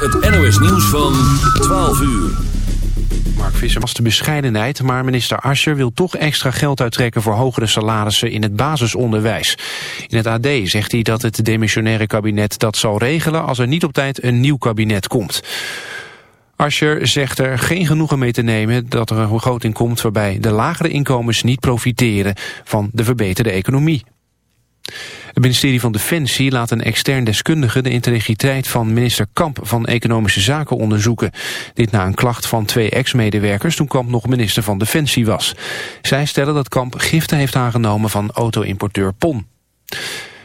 het NOS nieuws van 12 uur. Mark Visser was de bescheidenheid, maar minister Ascher wil toch extra geld uittrekken voor hogere salarissen in het basisonderwijs. In het AD zegt hij dat het demissionaire kabinet dat zal regelen als er niet op tijd een nieuw kabinet komt. Ascher zegt er geen genoegen mee te nemen dat er een begroting komt waarbij de lagere inkomens niet profiteren van de verbeterde economie. Het ministerie van Defensie laat een extern deskundige de integriteit van minister Kamp van Economische Zaken onderzoeken. Dit na een klacht van twee ex-medewerkers toen Kamp nog minister van Defensie was. Zij stellen dat Kamp giften heeft aangenomen van auto-importeur PON.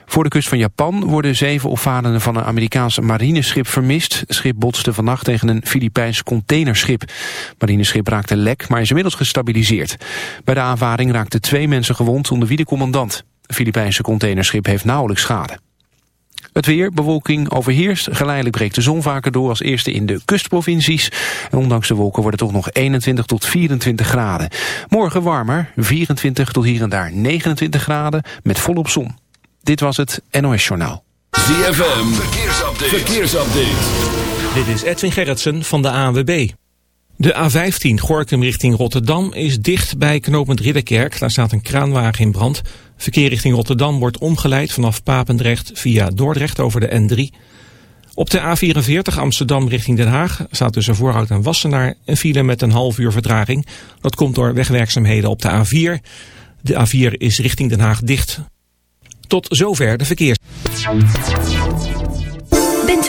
Voor de kust van Japan worden zeven opvarenden van een Amerikaans marineschip vermist. Schip botste vannacht tegen een Filipijns containerschip. Marineschip raakte lek, maar is inmiddels gestabiliseerd. Bij de aanvaring raakten twee mensen gewond, onder wie de commandant. Het Filipijnse containerschip heeft nauwelijks schade. Het weer, bewolking overheerst. Geleidelijk breekt de zon vaker door als eerste in de kustprovincies. En ondanks de wolken wordt het toch nog 21 tot 24 graden. Morgen warmer, 24 tot hier en daar 29 graden met volop zon. Dit was het NOS Journaal. ZFM, verkeersupdate. verkeersupdate. Dit is Edwin Gerritsen van de ANWB. De A15 Gorkum richting Rotterdam is dicht bij knooppunt Ridderkerk. Daar staat een kraanwagen in brand. Verkeer richting Rotterdam wordt omgeleid vanaf Papendrecht via Dordrecht over de N3. Op de A44 Amsterdam richting Den Haag staat tussen Voorhout en Wassenaar een file met een half uur vertraging. Dat komt door wegwerkzaamheden op de A4. De A4 is richting Den Haag dicht. Tot zover de verkeers.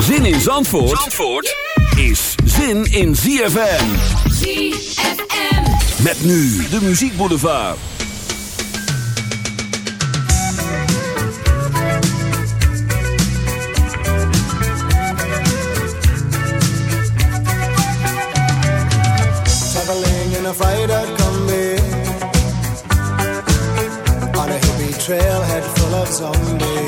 Zin in Zandvoort, Zandvoort is zin in ZFM. ZFM. Met nu de Muziek Boulevard. Traveling in a freighter combi On a hippie trailhead full of zombies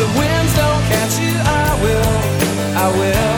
the winds don't catch you, I will, I will.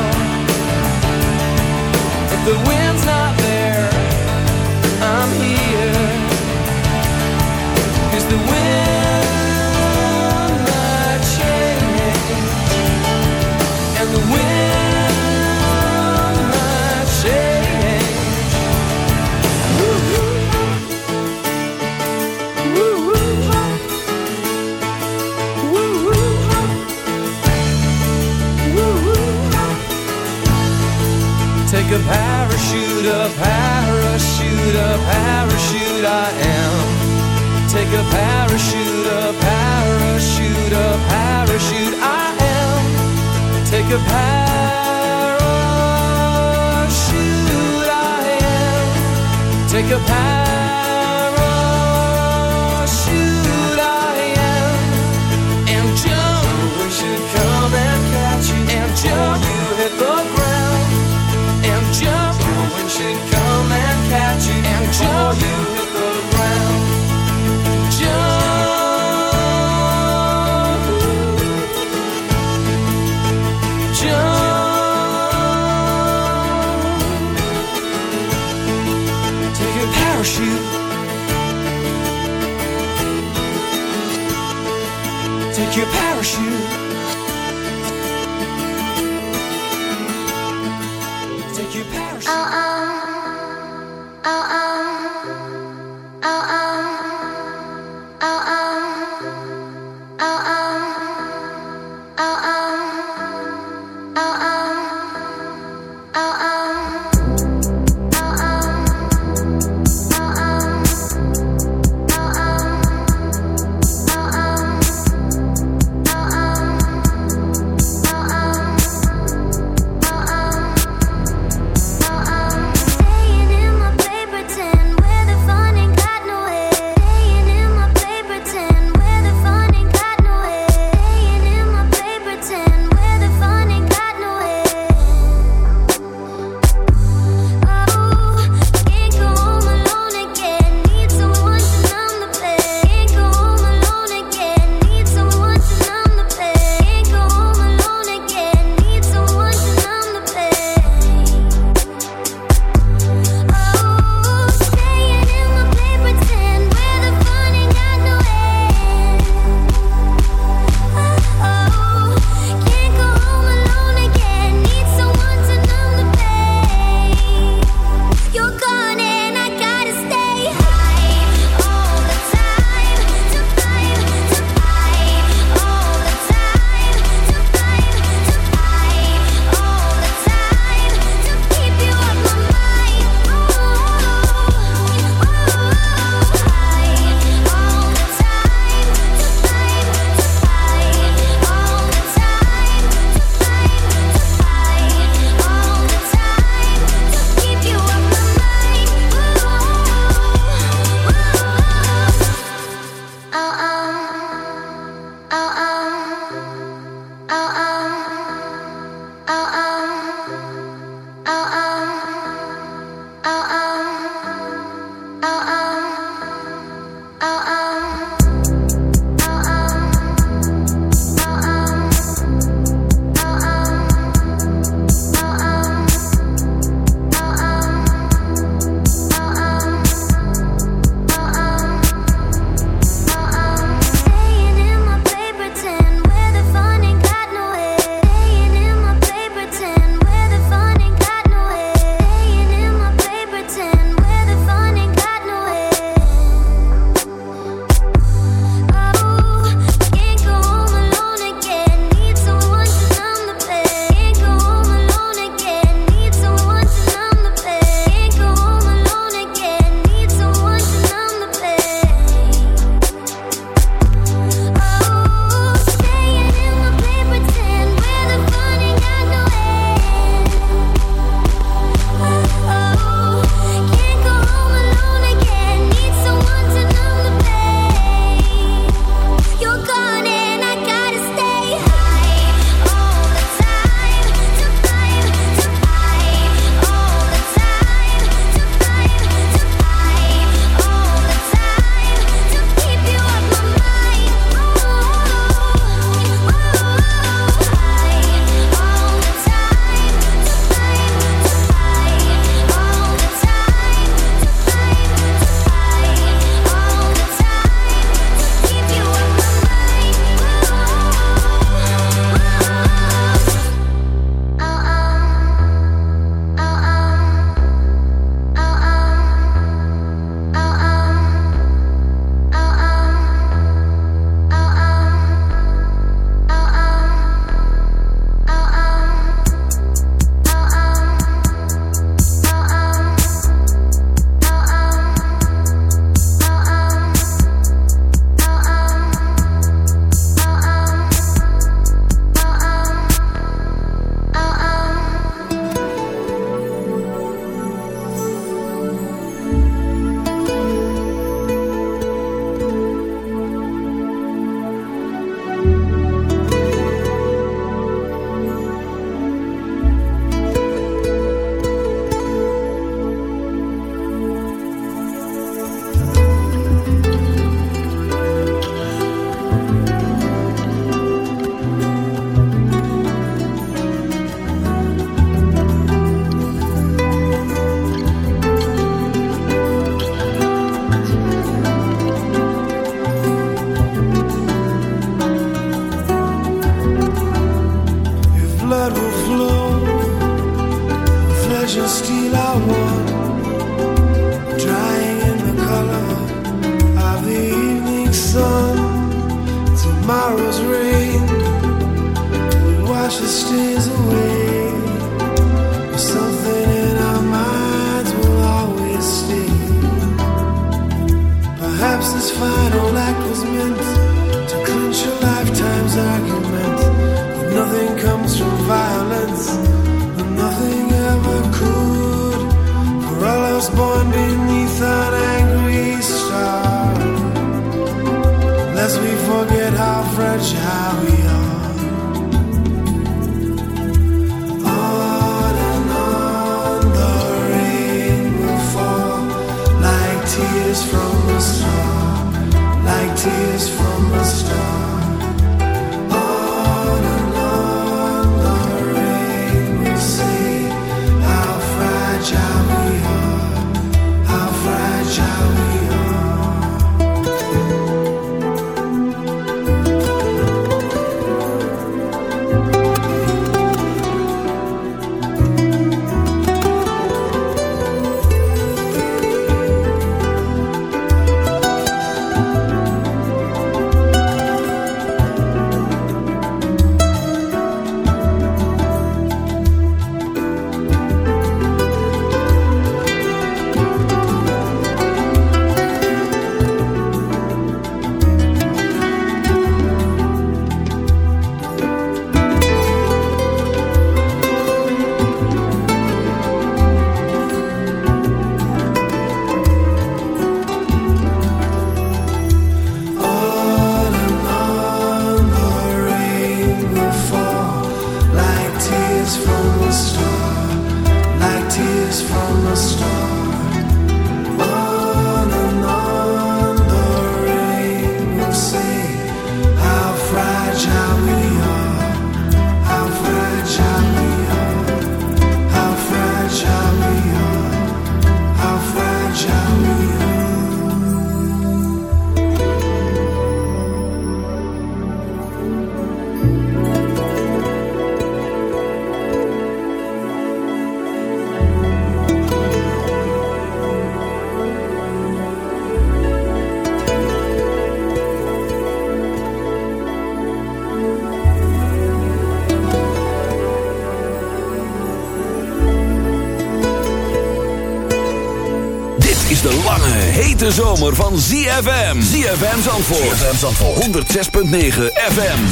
Hete zomer van ZFM. ZFM Zandvoort. ZFM Zandvoort. 106.9 FM.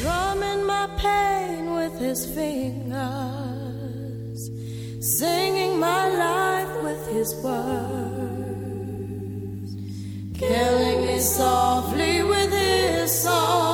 Drumming my pain with his fingers, singing my life with his words, killing me softly with his song,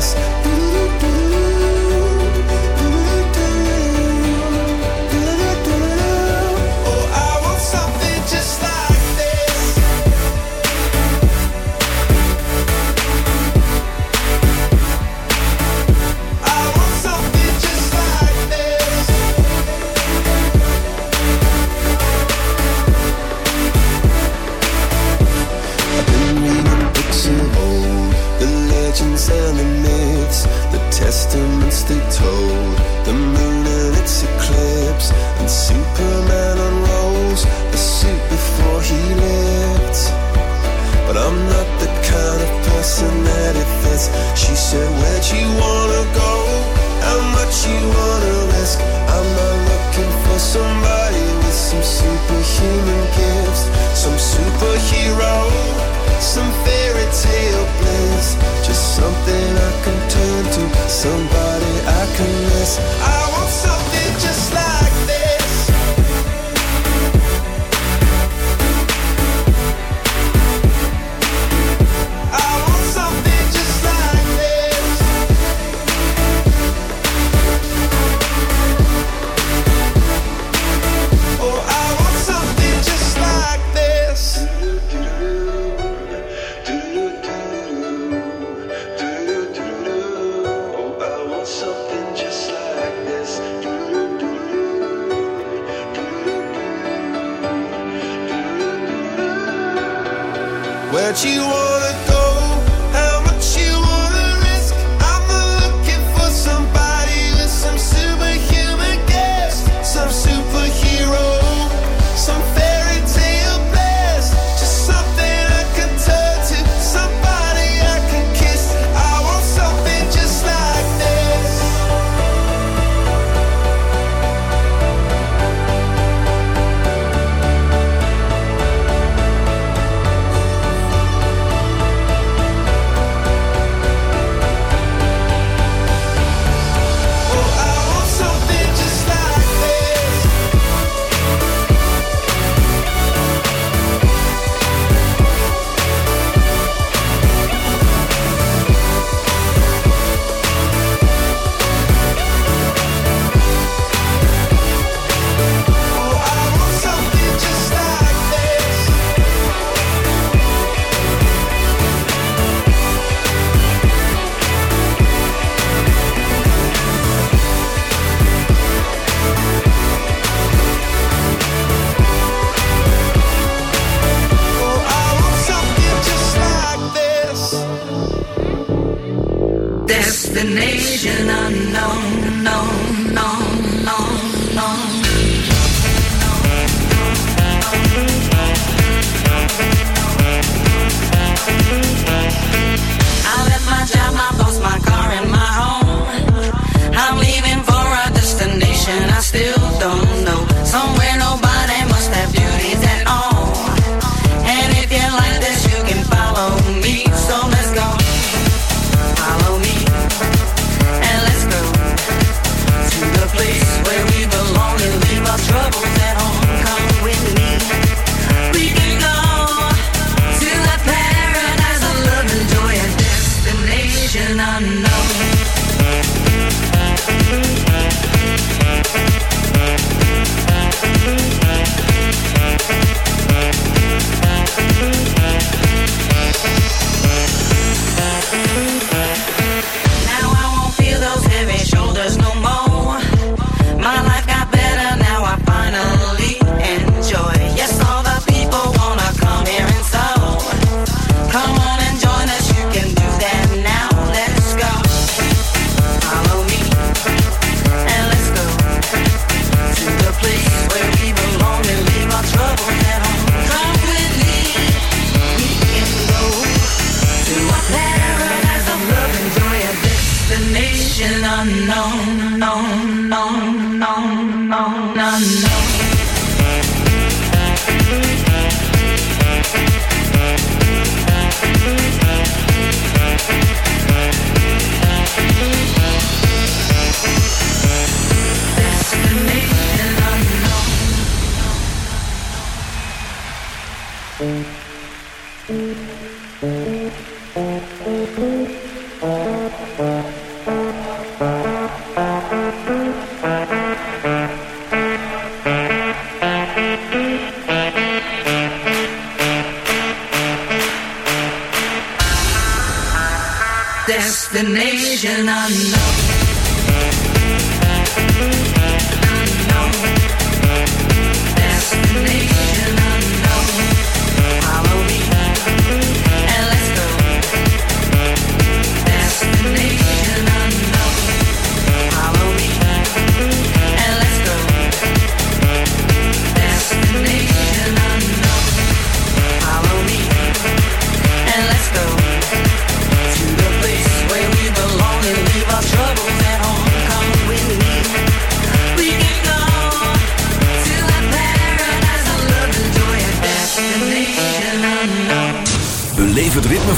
us.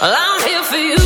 I'm here for you.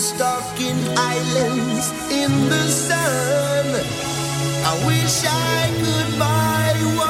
stuck in islands in the sun. I wish I could buy one.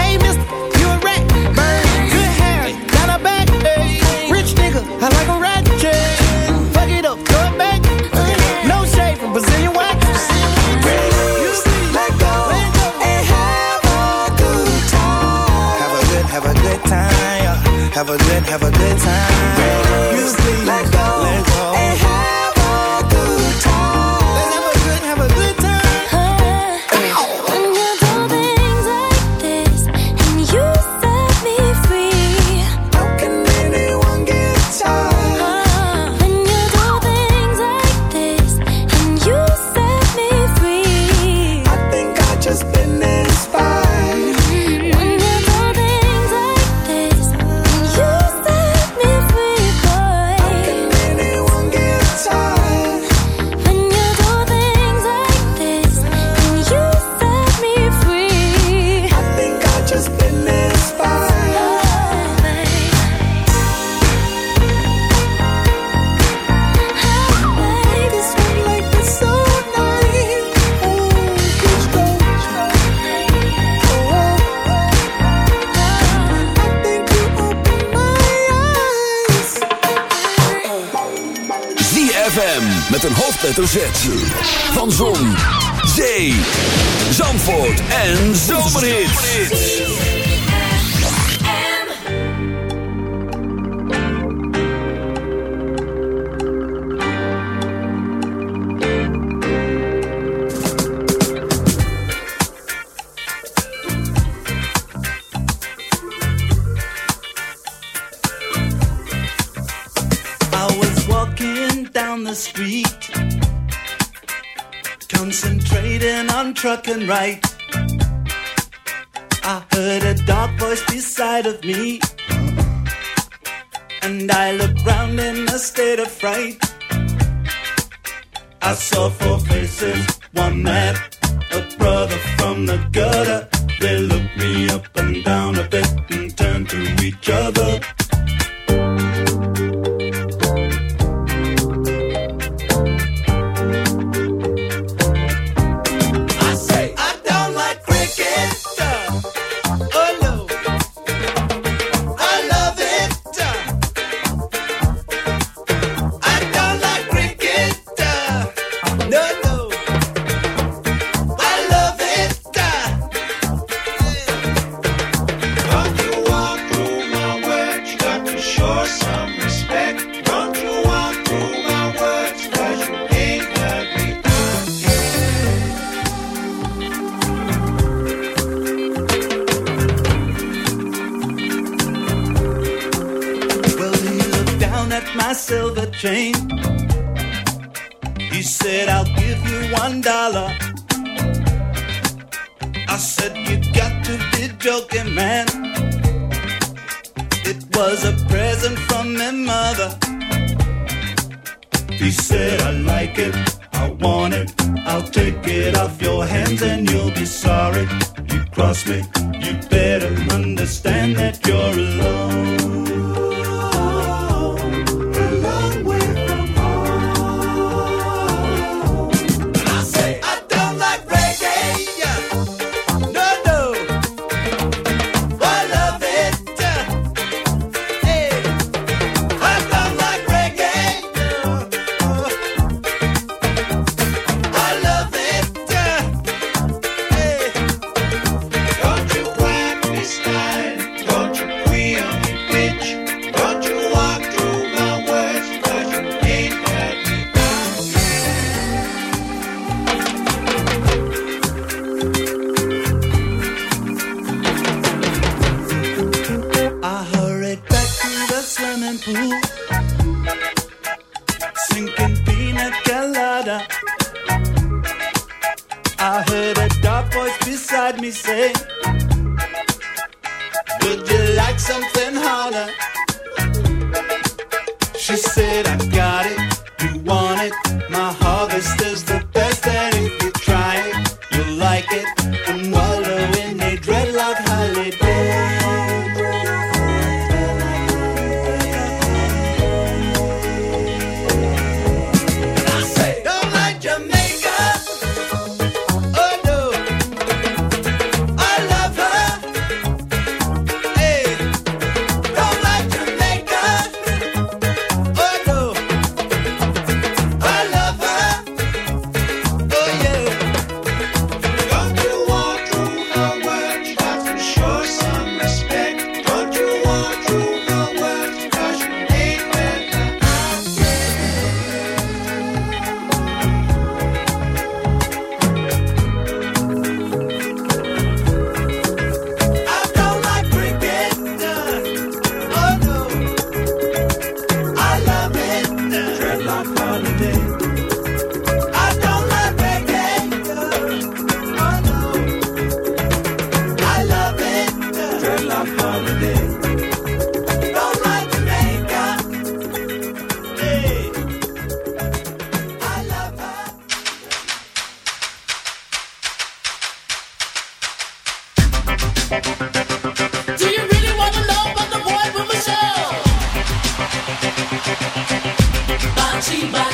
Have a good, have a good time. Music, let go, let hoofdletter Z. trucking right. I heard a dark voice beside of me, and I looked round in a state of fright. I saw four faces, one mad, a brother from the gutter.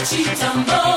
she tumble.